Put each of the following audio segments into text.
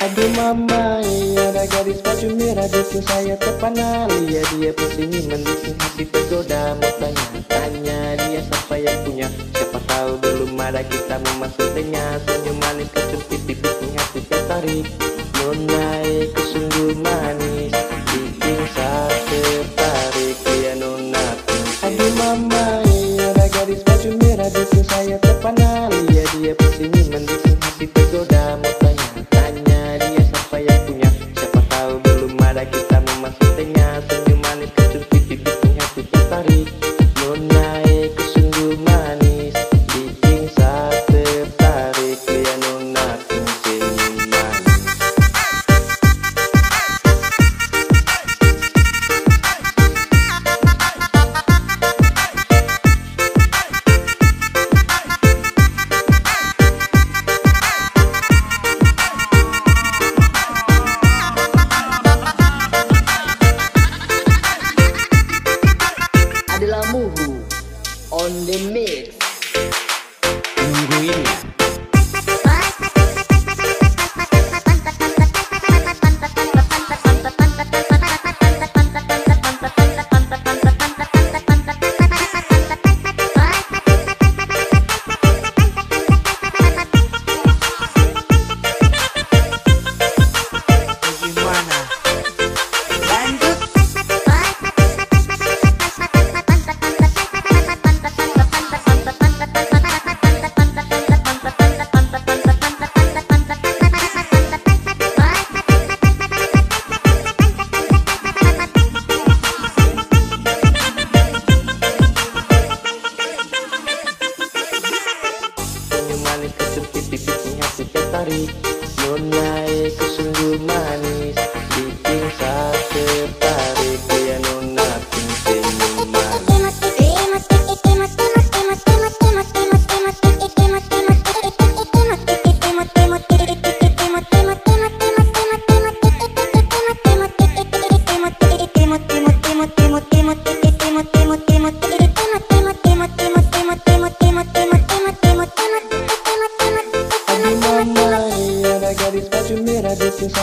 Aduh mama, iya ada gadis baju merah Bikin saya terpana Lihat dia bersinginan, bikin hati tergoda. Mau tanya, tanya dia siapa yang punya? Siapa tahu belum ada kita memasukinya Senyum manis dia pusingin mendukung hati tergoda. Mau tanya-tanya dia siapa yang punya. Siapa tahu belum ada kita memasuknya Senyum manis kecut pipi bikin hati tertarik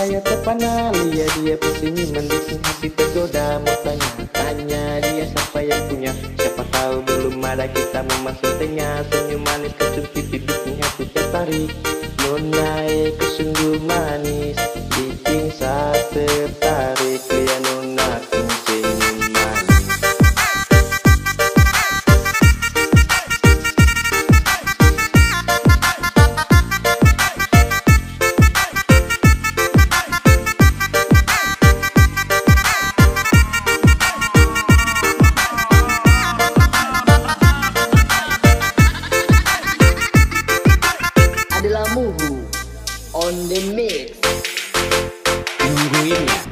saya terpana Lihat dia pusingin mendukung hati tergoda Mau tanya-tanya dia siapa yang punya Siapa tahu belum ada kita memasuknya Senyum manis kecut pipi bikin hati tertarik Nona ku sungguh manis Bikin saya tertarik City.